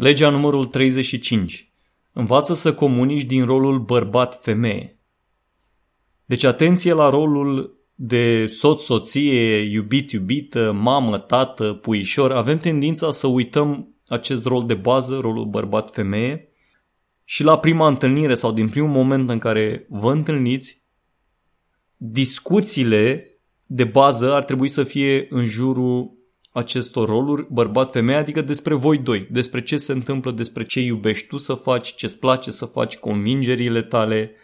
Legea numărul 35. Învață să comunici din rolul bărbat-femeie. Deci atenție la rolul de soț-soție, iubit-iubită, mamă, tată, puișor. Avem tendința să uităm acest rol de bază, rolul bărbat-femeie, și la prima întâlnire sau din primul moment în care vă întâlniți, discuțiile de bază ar trebui să fie în jurul acestor roluri, bărbat-femeie, adică despre voi doi, despre ce se întâmplă, despre ce iubești tu să faci, ce îți place să faci, convingerile tale,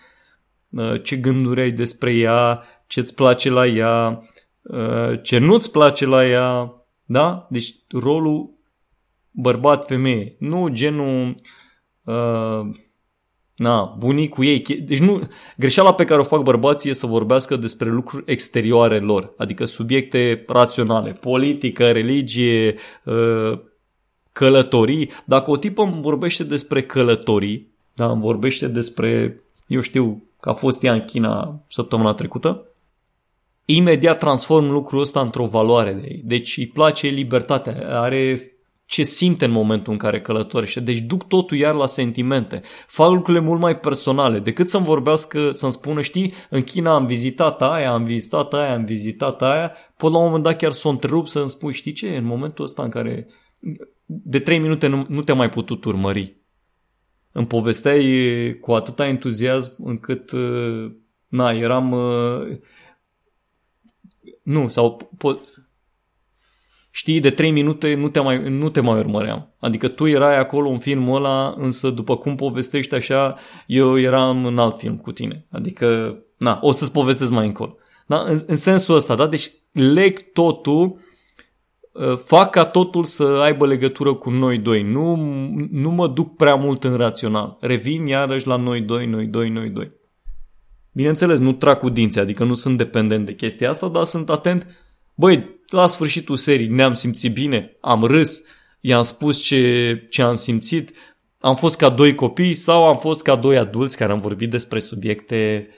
uh, ce gânduri ai despre ea, ce îți place la ea, uh, ce nu-ți place la ea, da? Deci rolul bărbat-femeie, nu genul uh, na, bunicul ei. Deci nu, greșeala pe care o fac bărbații e să vorbească despre lucruri exterioare lor, adică subiecte raționale, politică, religie, uh, călătorii. Dacă o tipă îmi vorbește despre călătorii, da, îmi vorbește despre, eu știu, că a fost ea în China săptămâna trecută, imediat transform lucrul ăsta într-o valoare de ei. Deci îi place libertatea, are ce simte în momentul în care călătorește. Deci duc totul iar la sentimente. Fac lucrurile mult mai personale decât să-mi vorbească, să-mi spună, știi, în China am vizitat aia, am vizitat aia, am vizitat aia. Pot la un moment dat chiar să o întrerup să-mi spui, știi ce, în momentul ăsta în care de trei minute nu, nu te-a mai putut urmări. Îmi povesteai cu atâta entuziasm încât, na, eram... Nu, sau po- știi, de 3 minute nu te mai, nu te mai urmăream. Adică tu erai acolo în filmul ăla, însă după cum povestești așa, eu eram în alt film cu tine. Adică, na, o să-ți povestesc mai încolo. Da? În, în sensul ăsta, da? Deci leg totul, ă, fac ca totul să aibă legătură cu noi doi. Nu, nu mă duc prea mult în rațional. Revin iarăși la noi doi, noi doi, noi doi. Bineînțeles, nu trag cu dinții, adică nu sunt dependent de chestia asta, dar sunt atent Băi, la sfârșitul serii ne-am simțit bine, am râs, i-am spus ce, ce am simțit, am fost ca doi copii sau am fost ca doi adulți care am vorbit despre subiecte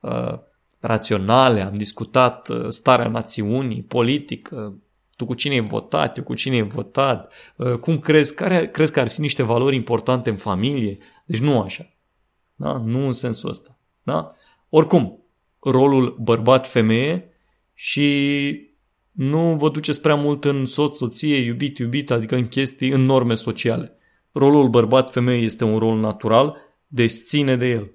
uh, raționale, am discutat uh, starea națiunii, politică, tu cu cine ai votat, eu cu cine ai votat, uh, cum crezi, care crezi că ar fi niște valori importante în familie? Deci nu așa. Da? Nu în sensul ăsta. Da? Oricum, rolul bărbat-femeie și nu vă duceți prea mult în soț, soție, iubit, iubit, adică în chestii, în norme sociale. Rolul bărbat-femeie este un rol natural, deci ține de el.